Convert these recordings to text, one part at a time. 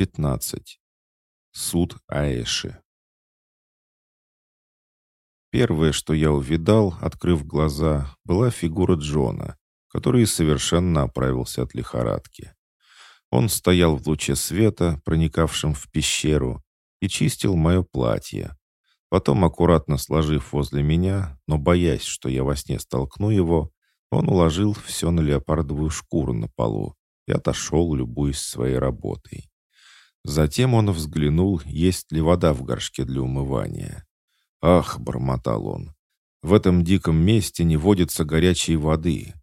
15. Суд Аэши. Первое, что я увидал, открыв глаза, была фигура Джона, который совершенно оправился от лихорадки. Он стоял в луче света, проникавшем в пещеру, и чистил мое платье. Потом, аккуратно сложив возле меня, но боясь, что я во сне столкну его, он уложил все на леопардовую шкуру на полу и отошел, любуясь своей работой. Затем он взглянул, есть ли вода в горшке для умывания. «Ах!» — бормотал он. «В этом диком месте не водится горячей воды».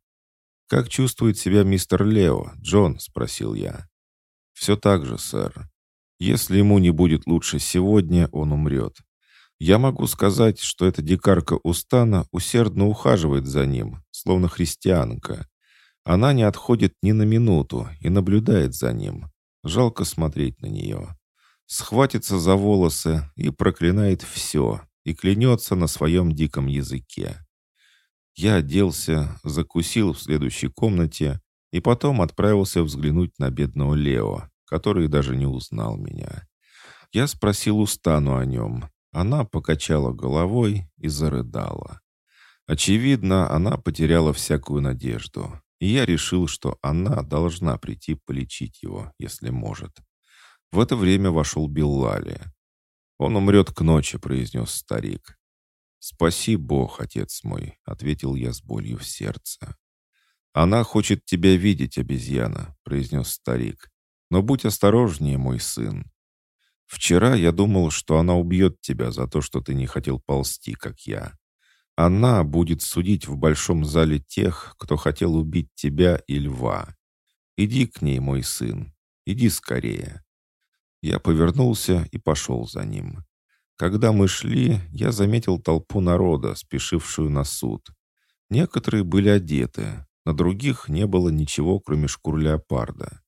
«Как чувствует себя мистер Лео, Джон?» — спросил я. «Все так же, сэр. Если ему не будет лучше сегодня, он умрет. Я могу сказать, что эта дикарка Устана усердно ухаживает за ним, словно христианка. Она не отходит ни на минуту и наблюдает за ним. Жалко смотреть на нее. Схватится за волосы и проклинает все, и клянется на своем диком языке. Я оделся, закусил в следующей комнате и потом отправился взглянуть на бедного Лео, который даже не узнал меня. Я спросил Устану о нем. Она покачала головой и зарыдала. Очевидно, она потеряла всякую надежду и я решил, что она должна прийти полечить его, если может. В это время вошел Беллали. «Он умрет к ночи», — произнес старик. «Спаси Бог, отец мой», — ответил я с болью в сердце. «Она хочет тебя видеть, обезьяна», — произнес старик. «Но будь осторожнее, мой сын. Вчера я думал, что она убьет тебя за то, что ты не хотел ползти, как я. Она будет судить в большом зале тех, кто хотел убить тебя и льва. Иди к ней, мой сын, иди скорее». Я повернулся и пошел за ним. Когда мы шли, я заметил толпу народа, спешившую на суд. Некоторые были одеты, на других не было ничего, кроме шкур леопарда.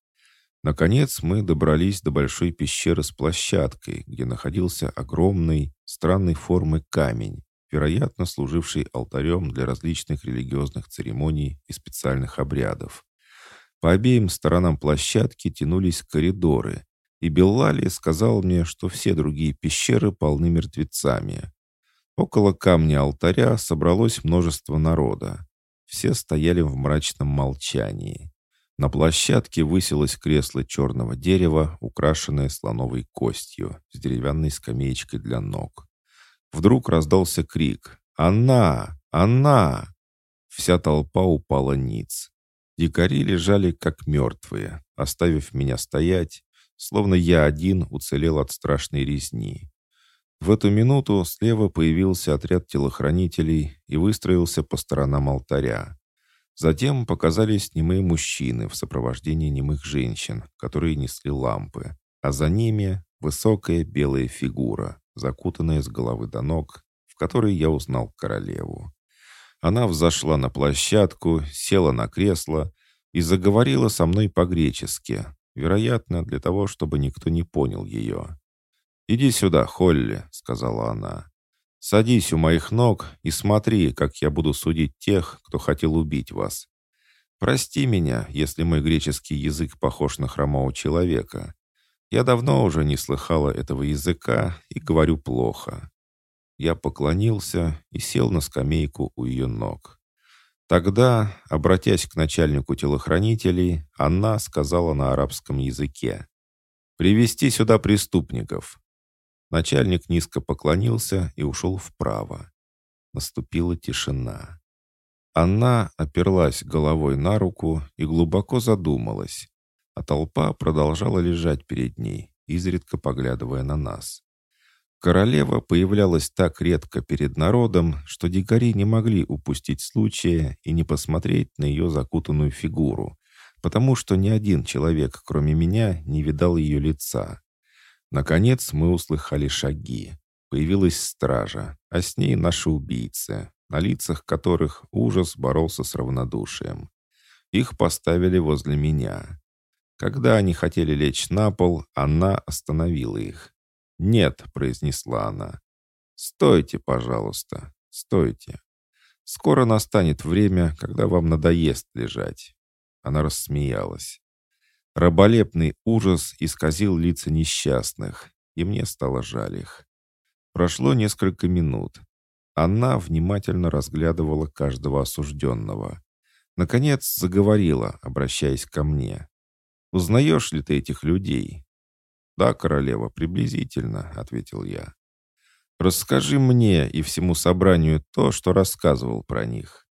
Наконец мы добрались до большой пещеры с площадкой, где находился огромный, странной формы камень, вероятно, служивший алтарем для различных религиозных церемоний и специальных обрядов. По обеим сторонам площадки тянулись коридоры, и Беллали сказал мне, что все другие пещеры полны мертвецами. Около камня алтаря собралось множество народа. Все стояли в мрачном молчании. На площадке высилось кресло черного дерева, украшенное слоновой костью, с деревянной скамеечкой для ног. Вдруг раздался крик «Она! Она!» Вся толпа упала ниц. Дикари лежали как мертвые, оставив меня стоять, словно я один уцелел от страшной резни. В эту минуту слева появился отряд телохранителей и выстроился по сторонам алтаря. Затем показались немые мужчины в сопровождении немых женщин, которые несли лампы, а за ними высокая белая фигура, закутанная с головы до ног, в которой я узнал королеву. Она взошла на площадку, села на кресло и заговорила со мной по-гречески, вероятно, для того, чтобы никто не понял ее. «Иди сюда, Холли», — сказала она. «Садись у моих ног и смотри, как я буду судить тех, кто хотел убить вас. Прости меня, если мой греческий язык похож на хромого человека. Я давно уже не слыхала этого языка и говорю плохо. Я поклонился и сел на скамейку у ее ног. Тогда, обратясь к начальнику телохранителей, она сказала на арабском языке. «Привести сюда преступников». Начальник низко поклонился и ушел вправо. Наступила тишина. Она оперлась головой на руку и глубоко задумалась, а толпа продолжала лежать перед ней, изредка поглядывая на нас. Королева появлялась так редко перед народом, что дикари не могли упустить случая и не посмотреть на ее закутанную фигуру, потому что ни один человек, кроме меня, не видал ее лица. Наконец мы услыхали шаги. Появилась стража, а с ней наши убийцы, на лицах которых ужас боролся с равнодушием. Их поставили возле меня. Когда они хотели лечь на пол, она остановила их. «Нет», — произнесла она. «Стойте, пожалуйста, стойте. Скоро настанет время, когда вам надоест лежать». Она рассмеялась. Раболепный ужас исказил лица несчастных, и мне стало жаль их. Прошло несколько минут. Она внимательно разглядывала каждого осужденного. Наконец заговорила, обращаясь ко мне. «Узнаешь ли ты этих людей?» «Да, королева, приблизительно», — ответил я. «Расскажи мне и всему собранию то, что рассказывал про них».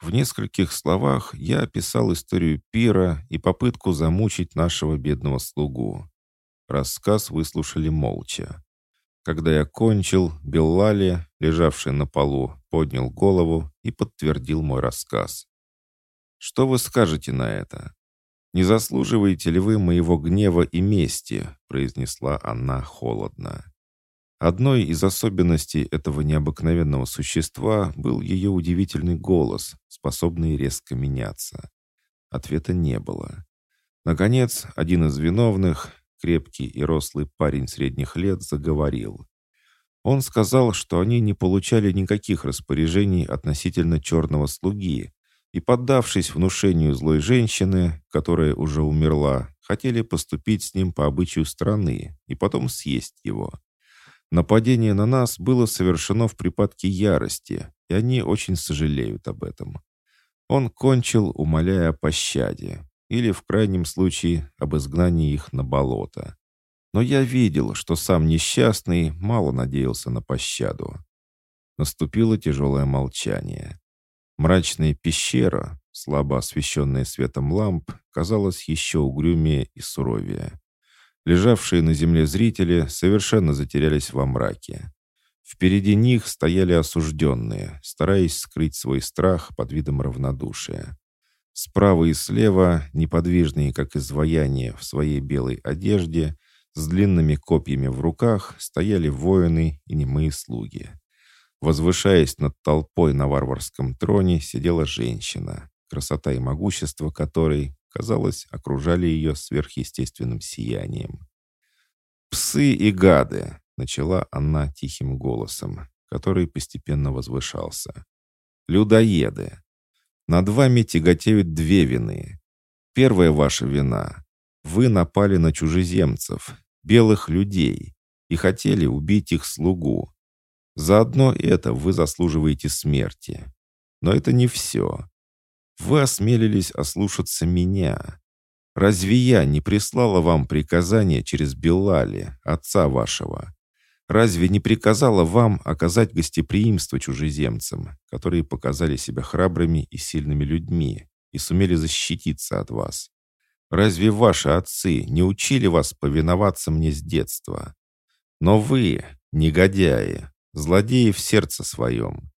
В нескольких словах я описал историю пира и попытку замучить нашего бедного слугу. Рассказ выслушали молча. Когда я кончил, Беллали, лежавший на полу, поднял голову и подтвердил мой рассказ. «Что вы скажете на это? Не заслуживаете ли вы моего гнева и мести?» произнесла она холодно. Одной из особенностей этого необыкновенного существа был ее удивительный голос, способный резко меняться. Ответа не было. Наконец, один из виновных, крепкий и рослый парень средних лет, заговорил. Он сказал, что они не получали никаких распоряжений относительно черного слуги, и, поддавшись внушению злой женщины, которая уже умерла, хотели поступить с ним по обычаю страны и потом съесть его. Нападение на нас было совершено в припадке ярости, и они очень сожалеют об этом. Он кончил, умоляя о пощаде, или, в крайнем случае, об изгнании их на болото. Но я видел, что сам несчастный мало надеялся на пощаду. Наступило тяжелое молчание. Мрачная пещера, слабо освещенная светом ламп, казалась еще угрюмее и суровее. Лежавшие на земле зрители совершенно затерялись во мраке. Впереди них стояли осужденные, стараясь скрыть свой страх под видом равнодушия. Справа и слева, неподвижные, как изваяние в своей белой одежде, с длинными копьями в руках, стояли воины и немые слуги. Возвышаясь над толпой на варварском троне, сидела женщина, красота и могущество которой казалось, окружали ее сверхъестественным сиянием. «Псы и гады!» — начала она тихим голосом, который постепенно возвышался. «Людоеды! Над вами тяготеют две вины. Первая ваша вина. Вы напали на чужеземцев, белых людей, и хотели убить их слугу. Заодно это вы заслуживаете смерти. Но это не все. Вы осмелились ослушаться меня. Разве я не прислала вам приказание через Белали, отца вашего? Разве не приказала вам оказать гостеприимство чужеземцам, которые показали себя храбрыми и сильными людьми и сумели защититься от вас? Разве ваши отцы не учили вас повиноваться мне с детства? Но вы, негодяи, злодеи в сердце своем,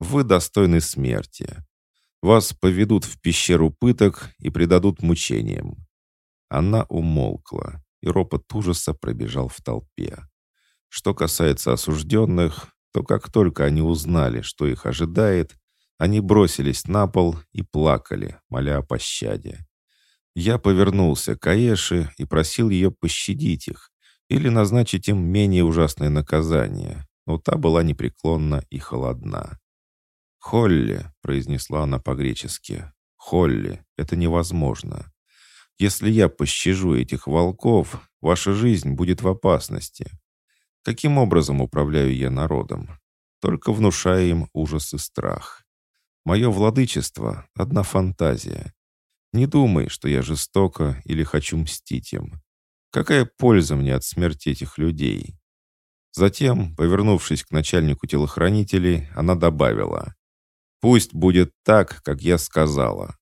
вы достойны смерти. Вас поведут в пещеру пыток и предадут мучениям». Она умолкла, и ропот ужаса пробежал в толпе. Что касается осужденных, то как только они узнали, что их ожидает, они бросились на пол и плакали, моля о пощаде. Я повернулся к Аэше и просил ее пощадить их или назначить им менее ужасное наказание, но та была непреклонна и холодна. «Холли», — произнесла она по-гречески, — «Холли, это невозможно. Если я пощажу этих волков, ваша жизнь будет в опасности. Каким образом управляю я народом? Только внушая им ужас и страх. Мое владычество — одна фантазия. Не думай, что я жестоко или хочу мстить им. Какая польза мне от смерти этих людей?» Затем, повернувшись к начальнику телохранителей, она добавила — Пусть будет так, как я сказала.